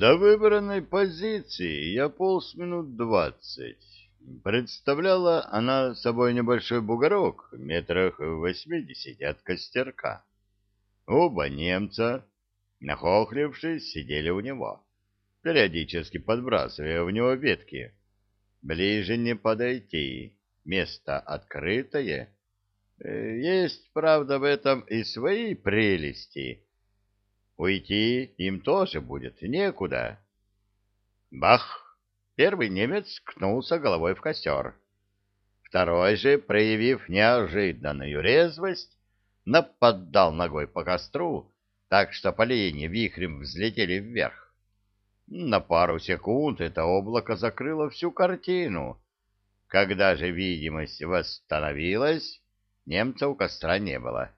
До выбранной позиции я полз минут двадцать. Представляла она собой небольшой бугорок, метрах восьмидесяти от костерка. Оба немца, нахохлившись, сидели у него, периодически подбрасывая в него ветки. Ближе не подойти, место открытое. Э, есть, правда, в этом и свои прелести. Уйти им тоже будет некуда. Бах! Первый немец кнулся головой в костер. Второй же, проявив неожиданную резвость, нападал ногой по костру, так что поленья вихрем взлетели вверх. На пару секунд это облако закрыло всю картину. Когда же видимость восстановилась, немца у костра не было.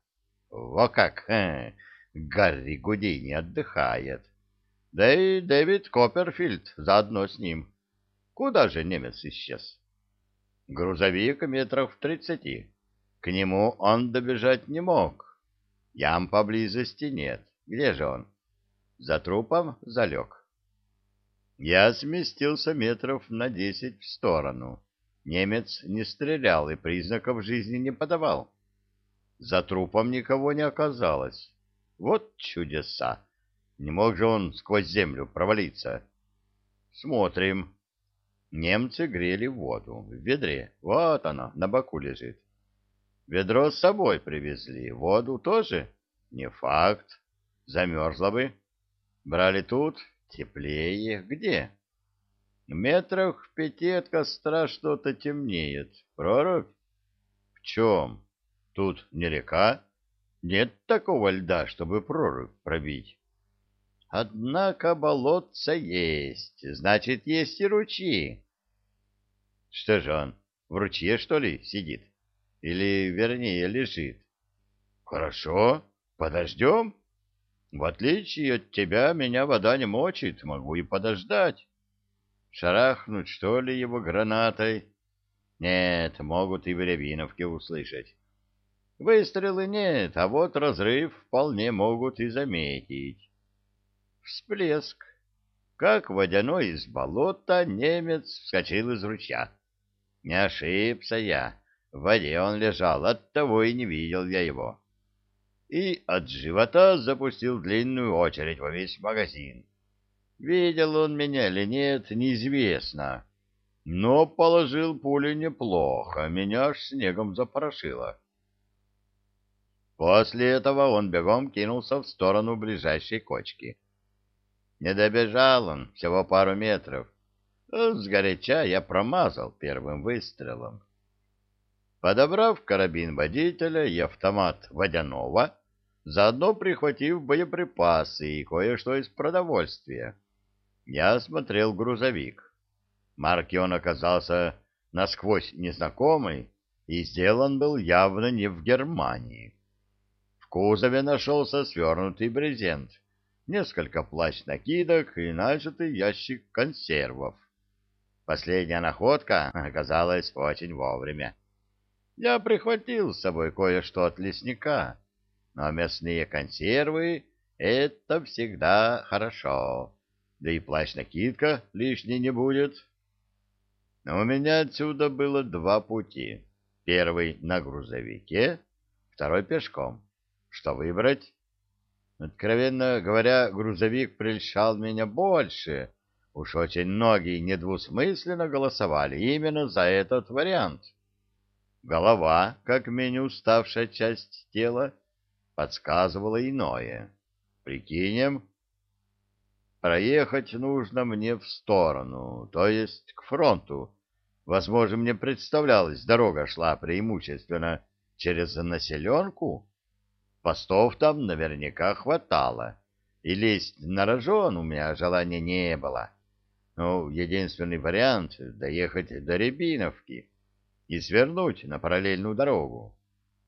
Во как! Ха, Гарри Гудини отдыхает. Да и Дэвид Копперфильд заодно с ним. Куда же немец исчез? Грузовик метров в тридцати. К нему он добежать не мог. Ям поблизости нет. Где же он? За трупом залег. Я сместился метров на десять в сторону. Немец не стрелял и признаков жизни не подавал. За трупом никого не оказалось. Вот чудеса! Не мог же он сквозь землю провалиться. Смотрим. Немцы грели воду в ведре. Вот оно, на боку лежит. Ведро с собой привезли. Воду тоже? Не факт. Замерзла бы. Брали тут. Теплее. Где? Метрах в пяти от костра что-то темнеет. Прорубь? В чем? Тут не река. Нет такого льда, чтобы прорубь пробить. Однако болотца есть, значит, есть и ручьи. Что же он, в ручье, что ли, сидит? Или, вернее, лежит? Хорошо, подождем. В отличие от тебя, меня вода не мочит, могу и подождать. Шарахнуть, что ли, его гранатой? Нет, могут и в Рябиновке услышать. Выстрелы нет, а вот разрыв вполне могут и заметить. Всплеск. Как водяной из болота немец вскочил из ручья. Не ошибся я. В воде он лежал, оттого и не видел я его. И от живота запустил длинную очередь во весь магазин. Видел он меня или нет, неизвестно. Но положил пулю неплохо, меня аж снегом запорошило. После этого он бегом кинулся в сторону ближайшей кочки. Не добежал он, всего пару метров. Сгоряча я промазал первым выстрелом. Подобрав карабин водителя и автомат водяного, заодно прихватив боеприпасы и кое-что из продовольствия, я осмотрел грузовик. Марки он оказался насквозь незнакомый и сделан был явно не в Германии. Кузове нашелся свернутый брезент — несколько плащ-накидок и начатый ящик консервов. Последняя находка оказалась очень вовремя. Я прихватил с собой кое-что от лесника, но мясные консервы — это всегда хорошо, да и плащ-накидка лишней не будет. У меня отсюда было два пути. Первый — на грузовике, второй — пешком. Что выбрать? Откровенно говоря, грузовик прельщал меня больше. Уж очень многие недвусмысленно голосовали именно за этот вариант. Голова, как менее уставшая часть тела, подсказывала иное. Прикинем, проехать нужно мне в сторону, то есть к фронту. Возможно, мне представлялось, дорога шла преимущественно через населенку, Постов там наверняка хватало, и лезть на рожон у меня желания не было. Ну, единственный вариант — доехать до Рябиновки и свернуть на параллельную дорогу.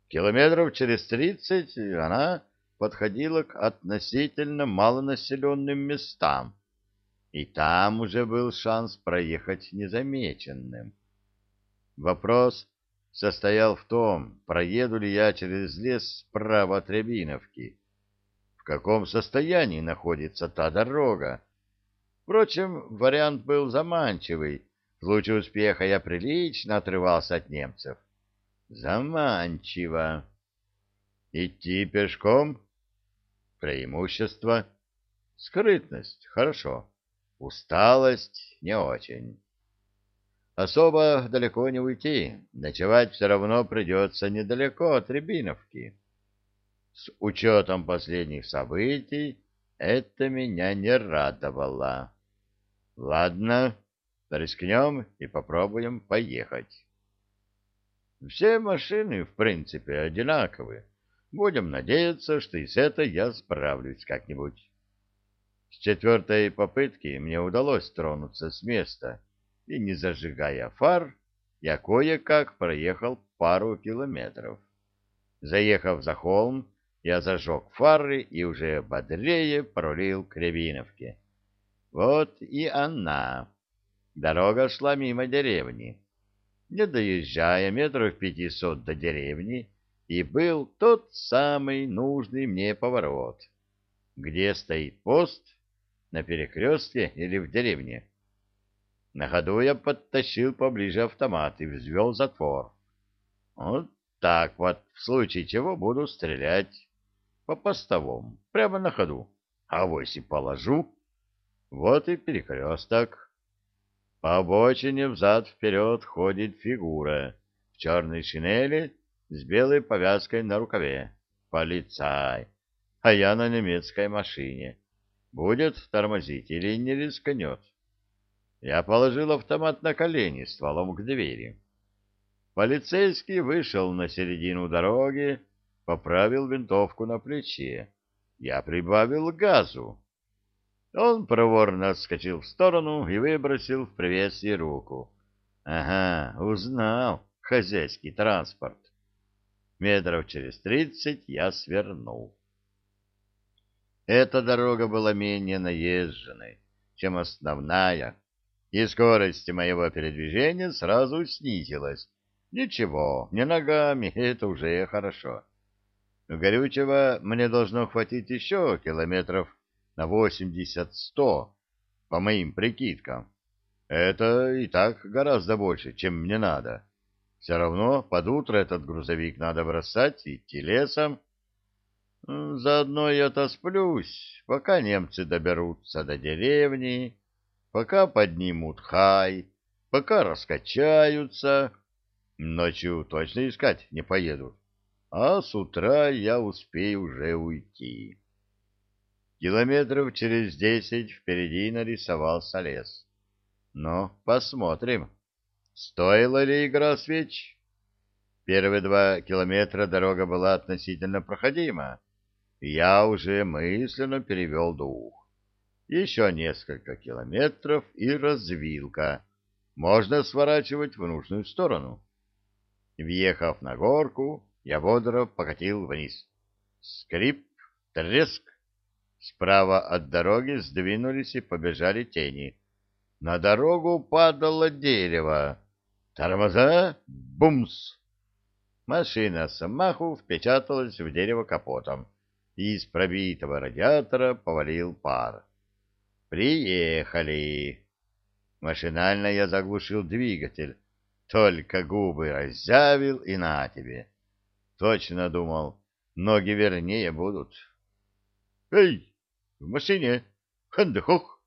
Километров через тридцать она подходила к относительно малонаселенным местам, и там уже был шанс проехать незамеченным. Вопрос состоял в том, проеду ли я через лес справа от Рябиновки, в каком состоянии находится та дорога, Впрочем, вариант был заманчивый. В случае успеха я прилично отрывался от немцев. Заманчиво. Идти пешком? Преимущество. Скрытность. Хорошо. Усталость. Не очень. Особо далеко не уйти. Ночевать все равно придется недалеко от Рябиновки. С учетом последних событий это меня не радовало. Ладно, рискнем и попробуем поехать. Все машины, в принципе, одинаковые. Будем надеяться, что и с этой я справлюсь как-нибудь. С четвертой попытки мне удалось тронуться с места, и, не зажигая фар, я кое-как проехал пару километров. Заехав за холм, я зажег фары и уже бодрее пролил к Рябиновке. Вот и она. Дорога шла мимо деревни. Не доезжая метров пятисот до деревни, и был тот самый нужный мне поворот. Где стоит пост? На перекрестке или в деревне? На ходу я подтащил поближе автомат и взвел затвор. Вот так вот, в случае чего буду стрелять по постовому, прямо на ходу. А вось и положу. Вот и перекресток. По обочине взад-вперед ходит фигура в черной шинели с белой повязкой на рукаве. Полицай. А я на немецкой машине. Будет тормозить или не рискнет? Я положил автомат на колени стволом к двери. Полицейский вышел на середину дороги, поправил винтовку на плече. Я прибавил газу. Он проворно отскочил в сторону и выбросил в приветствие руку. Ага, узнал хозяйский транспорт. Метров через тридцать я свернул. Эта дорога была менее наезженной, чем основная, и скорость моего передвижения сразу снизилась. Ничего, не ногами, это уже хорошо. Горючего мне должно хватить еще километров на восемьдесят-сто, по моим прикидкам. Это и так гораздо больше, чем мне надо. Все равно под утро этот грузовик надо бросать идти лесом. Заодно я отосплюсь, пока немцы доберутся до деревни, пока поднимут хай, пока раскачаются. Ночью точно искать не поедут, а с утра я успею уже уйти. Километров через десять впереди нарисовался лес. Ну, посмотрим. Стоила ли игра свеч? Первые два километра дорога была относительно проходима. Я уже мысленно перевел дух. Еще несколько километров и развилка. Можно сворачивать в нужную сторону. Въехав на горку, я бодро покатил вниз. Скрип, треск. Справа от дороги сдвинулись и побежали тени. На дорогу падало дерево. Тормоза! Бумс! Машина с маху впечаталась в дерево капотом, из пробитого радиатора повалил пар. «Приехали!» Машинально я заглушил двигатель, только губы разъявил и на тебе. Точно думал, ноги вернее будут. «Эй, в машине! Хандахох!»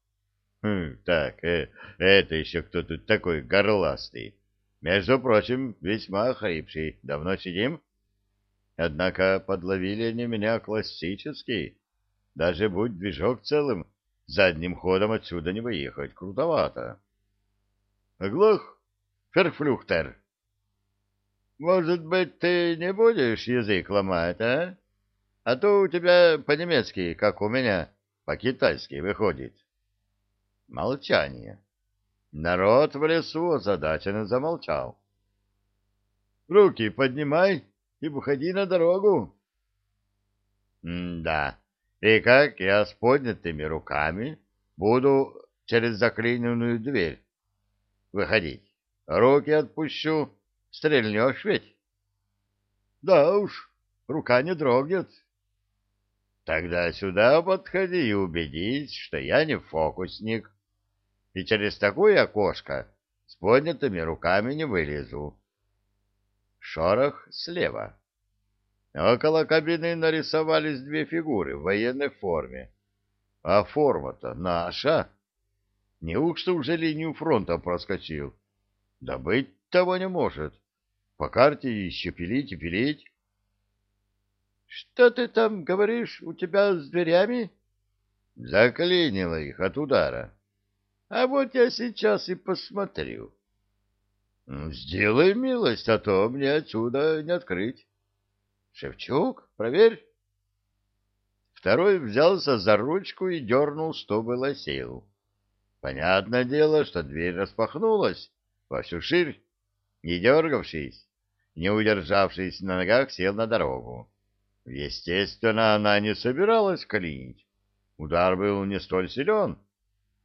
хм, «Так, э, это еще кто тут такой горластый?» Между прочим, весьма охрипший. Давно сидим? Однако подловили они меня классический. Даже будь движок целым, задним ходом отсюда не выехать. Крутовато. Глох, ферфлюхтер. Может быть, ты не будешь язык ломать, а? А то у тебя по-немецки, как у меня, по-китайски выходит. Молчание. Народ в лесу озадаченно замолчал. «Руки поднимай и выходи на дорогу». «Да, и как я с поднятыми руками буду через заклиненную дверь выходить? Руки отпущу, стрельнешь ведь?» «Да уж, рука не дрогнет». «Тогда сюда подходи и убедись, что я не фокусник». и через такое окошко с поднятыми руками не вылезу. Шорох слева. Около кабины нарисовались две фигуры в военной форме. А форма-то наша. Неужто уже линию фронта проскочил? Да быть того не может. По карте еще пилить и пилить. Что ты там говоришь, у тебя с дверями? Заклинило их от удара. А вот я сейчас и посмотрю. Сделай милость, а то мне отсюда не открыть. Шевчук, проверь. Второй взялся за ручку и дернул, что было сил. Понятное дело, что дверь распахнулась во всю ширь. Не дергавшись, не удержавшись на ногах, сел на дорогу. Естественно, она не собиралась клинить. Удар был не столь силен.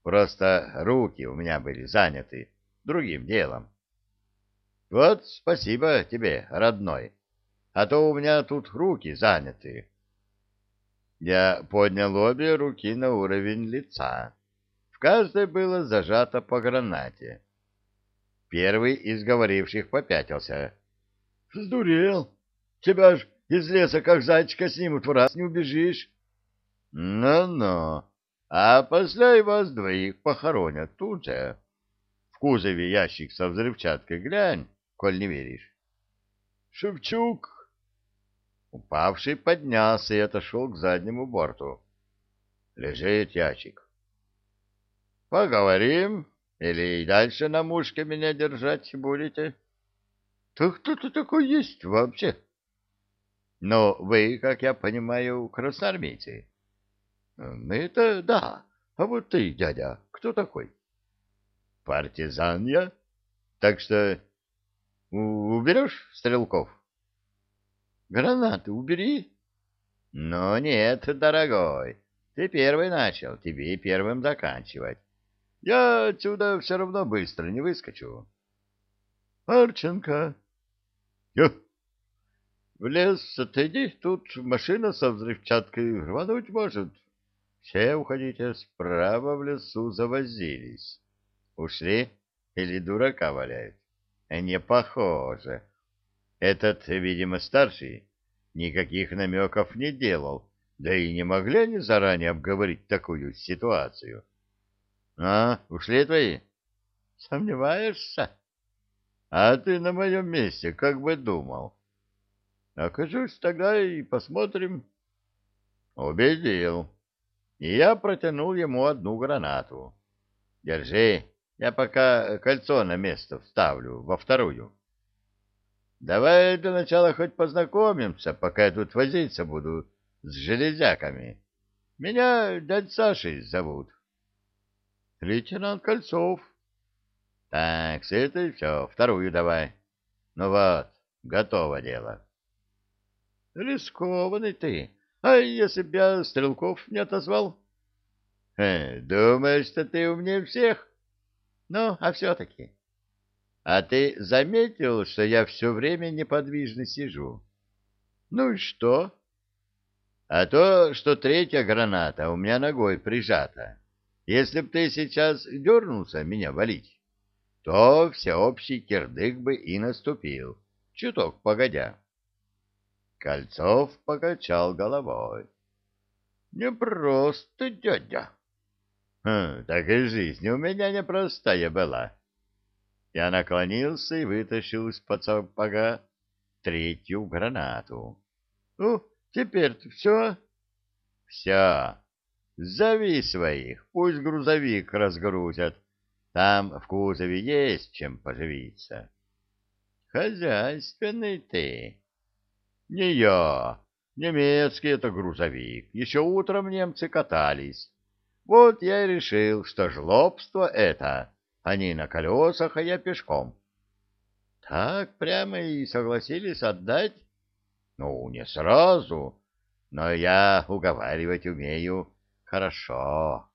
Просто руки у меня были заняты другим делом. Вот спасибо тебе, родной, а то у меня тут руки заняты. Я поднял обе руки на уровень лица. В каждой было зажато по гранате. Первый из говоривших попятился. — Сдурел! Тебя ж из леса как зайчика снимут, в раз не убежишь. Ну-ну, а после вас двоих похоронят тут же. В кузове ящик со взрывчаткой глянь, коль не веришь. Шевчук! Упавший поднялся и отошел к заднему борту. Лежит ящик. Поговорим, или и дальше на мушке меня держать будете? Да кто ты такой есть вообще? Но вы, как я понимаю, красноармейцы. Это да. А вот ты, дядя, кто такой? Партизан я. Так что уберешь стрелков? Гранаты убери. Но нет, дорогой, ты первый начал, тебе первым заканчивать. Я отсюда все равно быстро не выскочу. Арченко. Ё, в лес отойди, тут машина со взрывчаткой рвануть может. Все уходите справа в лесу завозились. Ушли или дурака валяют? Не похоже. Этот, видимо, старший, никаких намеков не делал, да и не могли они заранее обговорить такую ситуацию. А, ушли твои? Сомневаешься? А ты на моем месте как бы думал? Окажусь тогда и посмотрим. Убедил. И я протянул ему одну гранату. Держи, я пока кольцо на место вставлю, во вторую. Давай для начала хоть познакомимся, пока я тут возиться буду с железяками. Меня дядь Сашей зовут. Лейтенант Кольцов. Так, с этой все, вторую давай. Ну вот, готово дело. Рискованный ты. А если б я стрелков не отозвал? Э, думаешь, что ты умнее всех? Ну, а все-таки. А ты заметил, что я все время неподвижно сижу? Ну и что? А то, что третья граната у меня ногой прижата. Если б ты сейчас дернулся меня валить, то всеобщий кирдык бы и наступил, чуток погодя. Кольцов покачал головой. — Не просто, дядя. Хм, — Так и жизнь у меня непростая была. Я наклонился и вытащил из-под сапога третью гранату. — Ну, теперь-то все? — Все. Зови своих, пусть грузовик разгрузят. Там в кузове есть чем поживиться. — Хозяйственный ты. Не я. Немецкий это грузовик. Еще утром немцы катались. Вот я и решил, что жлобство это. Они на колесах, а я пешком. Так прямо и согласились отдать? Ну, не сразу, но я уговаривать умею хорошо.